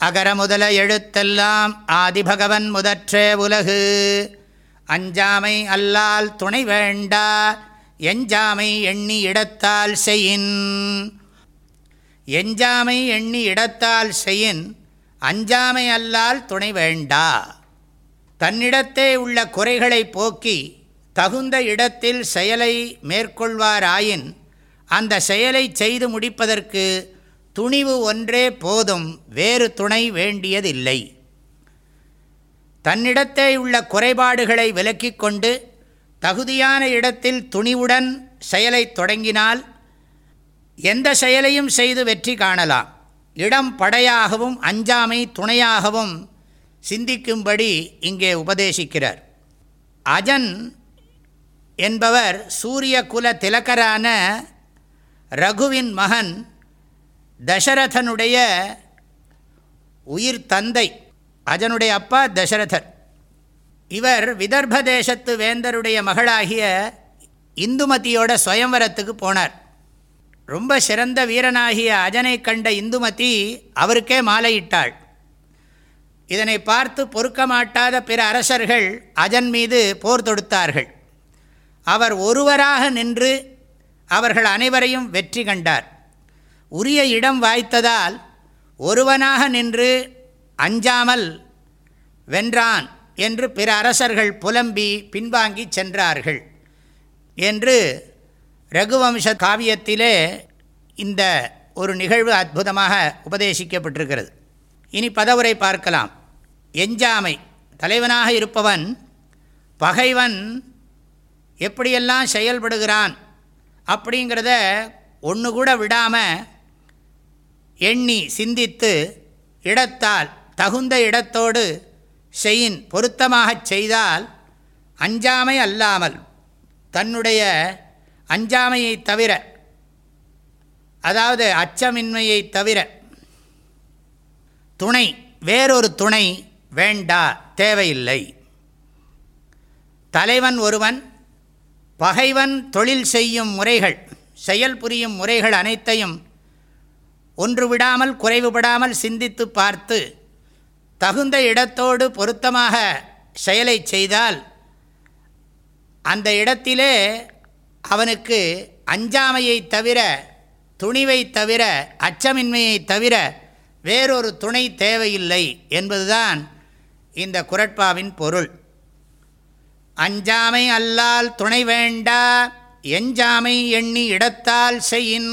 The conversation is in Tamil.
அகர முதல எழுத்தெல்லாம் ஆதிபகவன் முதற்றே உலகு. அஞ்சாமை அல்லால் துணை வேண்டா எஞ்சாமை எண்ணி இடத்தால் செய்யின் எஞ்சாமை எண்ணி இடத்தால் செய்யின் அஞ்சாமை அல்லால் துணை வேண்டா. தன்னிடத்தே உள்ள குறைகளை போக்கி தகுந்த இடத்தில் செயலை மேற்கொள்வாராயின் அந்த செயலை செய்து முடிப்பதற்கு துணிவு ஒன்றே போதும் வேறு துணை வேண்டியதில்லை. தன்னிடத்தே உள்ள குறைபாடுகளை விலக்கிக் கொண்டு தகுதியான இடத்தில் துணிவுடன் செயலை தொடங்கினால் எந்த செயலையும் செய்து வெற்றி காணலாம். இடம் படையாகவும் அஞ்சாமை துணையாகவும் சிந்திக்கும்படி இங்கே உபதேசிக்கிறார். அஜன் என்பவர் சூரிய குல திலக்கரான ரகுவின் மகன் தசரதனுடைய உயிர் தந்தை அஜனுடைய அப்பா தசரதர். இவர் விதர்ப தேசத்து வேந்தருடைய மகளாகிய இந்துமதியோட சுயம்வரத்துக்கு போனார். ரொம்ப சிறந்த வீரனாகிய அஜனை கண்ட இந்துமதி அவருக்கே மாலையிட்டாள். இதனை பார்த்து பொறுக்க மாட்டாத பிற அரசர்கள் அஜன் மீது போர் தொடுத்தார்கள். அவர் ஒருவராக நின்று அவர்கள் அனைவரையும் வெற்றி கண்டார். உரிய இடம் வாய்த்ததால் ஒருவனாக நின்று அஞ்சாமல் வென்றான் என்று பிற அரசர்கள் புலம்பி பின்வாங்கி சென்றார்கள் என்று ரகுவம்ச காவியத்திலே இந்த ஒரு நிகழ்வு அற்புதமாக உபதேசிக்கப்பட்டிருக்கிறது. இனி பதவுரை பார்க்கலாம். எஞ்சாமை. தலைவனாக இருப்பவன் பகைவன் எப்படியெல்லாம் செயல்படுகிறான் அப்படிங்கிறத ஒன்று கூட விடாமல் எண்ணி சிந்தித்து இடத்தால் தகுந்த இடத்தோடு செயின் பொருத்தமாகச் செய்தால் அஞ்சாமை அல்லாமல் தன்னுடைய அஞ்சாமையை தவிர அதாவது அச்சமின்மையை தவிர துணை வேறொரு துணை வேண்டா தேவையில்லை. தலைவன் ஒருவன் பகைவன் தொழில் செய்யும் முறைகள் செயல் புரியும் முறைகள் அனைத்தையும் ஒன்று விடாமல் குறைவுபடாமல் சிந்தித்து பார்த்து தகுந்த இடத்தோடு பொருத்தமாக செயலை செய்தால் அந்த இடத்திலே அவனுக்கு அஞ்சாமையை தவிர துணிவை தவிர அச்சமின்மையை தவிர வேறொரு துணை தேவையில்லை என்பதுதான் இந்த குரட்பாவின் பொருள். அஞ்சாமை அல்லால் துணை வேண்டா எஞ்சாமை எண்ணி இடத்தால் செய்யின்